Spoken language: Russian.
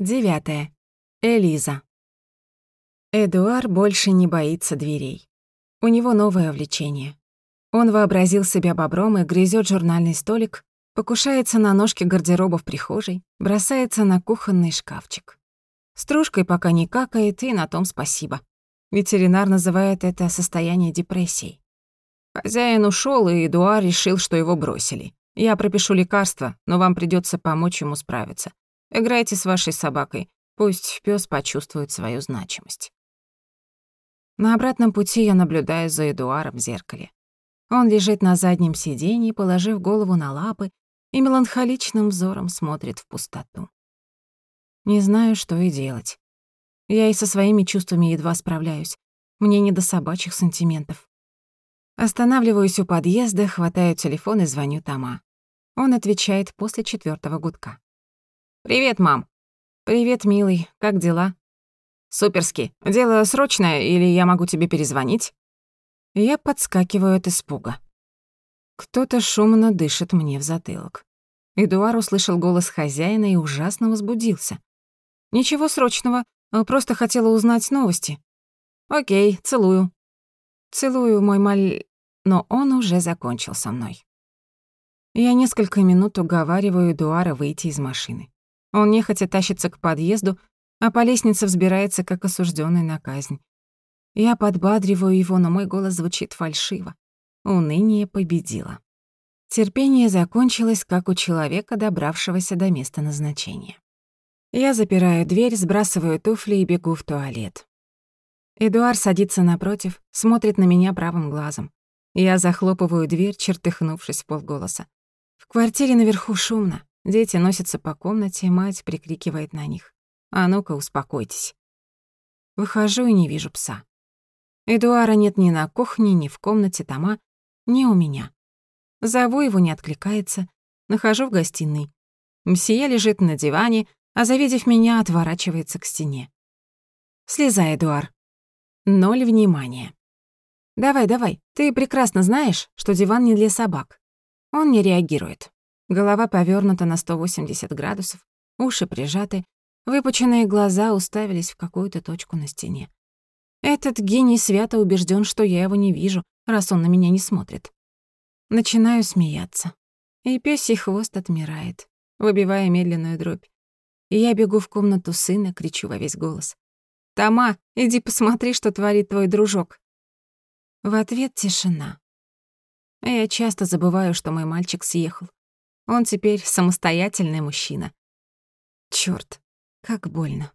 Девятое. Элиза. Эдуар больше не боится дверей. У него новое увлечение. Он вообразил себя бобром и грызет журнальный столик, покушается на ножки гардероба в прихожей, бросается на кухонный шкафчик. Стружкой пока не какает, и на том спасибо. Ветеринар называет это состояние депрессией. Хозяин ушел, и Эдуар решил, что его бросили. Я пропишу лекарство, но вам придется помочь ему справиться. Играйте с вашей собакой, пусть пес почувствует свою значимость. На обратном пути я наблюдаю за Эдуаром в зеркале. Он лежит на заднем сиденье, положив голову на лапы и меланхоличным взором смотрит в пустоту. Не знаю, что и делать. Я и со своими чувствами едва справляюсь. Мне не до собачьих сантиментов. Останавливаюсь у подъезда, хватаю телефон и звоню Тома. Он отвечает после четвертого гудка. «Привет, мам». «Привет, милый. Как дела?» «Суперски. Дело срочное, или я могу тебе перезвонить?» Я подскакиваю от испуга. Кто-то шумно дышит мне в затылок. Эдуар услышал голос хозяина и ужасно возбудился. «Ничего срочного, просто хотела узнать новости». «Окей, целую». «Целую, мой маль...» Но он уже закончил со мной. Я несколько минут уговариваю Эдуара выйти из машины. Он нехотя тащится к подъезду, а по лестнице взбирается, как осужденный на казнь. Я подбадриваю его, но мой голос звучит фальшиво. Уныние победило. Терпение закончилось, как у человека, добравшегося до места назначения. Я запираю дверь, сбрасываю туфли и бегу в туалет. Эдуард садится напротив, смотрит на меня правым глазом. Я захлопываю дверь, чертыхнувшись полголоса. В квартире наверху шумно. Дети носятся по комнате, мать прикрикивает на них. «А ну-ка, успокойтесь». Выхожу и не вижу пса. Эдуара нет ни на кухне, ни в комнате Тома, ни у меня. Зову его, не откликается. Нахожу в гостиной. Мсье лежит на диване, а, завидев меня, отворачивается к стене. «Слезай, Эдуар». Ноль внимания. «Давай, давай, ты прекрасно знаешь, что диван не для собак». Он не реагирует. Голова повернута на 180 градусов, уши прижаты, выпученные глаза уставились в какую-то точку на стене. Этот гений свято убежден, что я его не вижу, раз он на меня не смотрит. Начинаю смеяться. И пёсий хвост отмирает, выбивая медленную дробь. И я бегу в комнату сына, кричу во весь голос. «Тома, иди посмотри, что творит твой дружок». В ответ тишина. Я часто забываю, что мой мальчик съехал. Он теперь самостоятельный мужчина. Чёрт, как больно.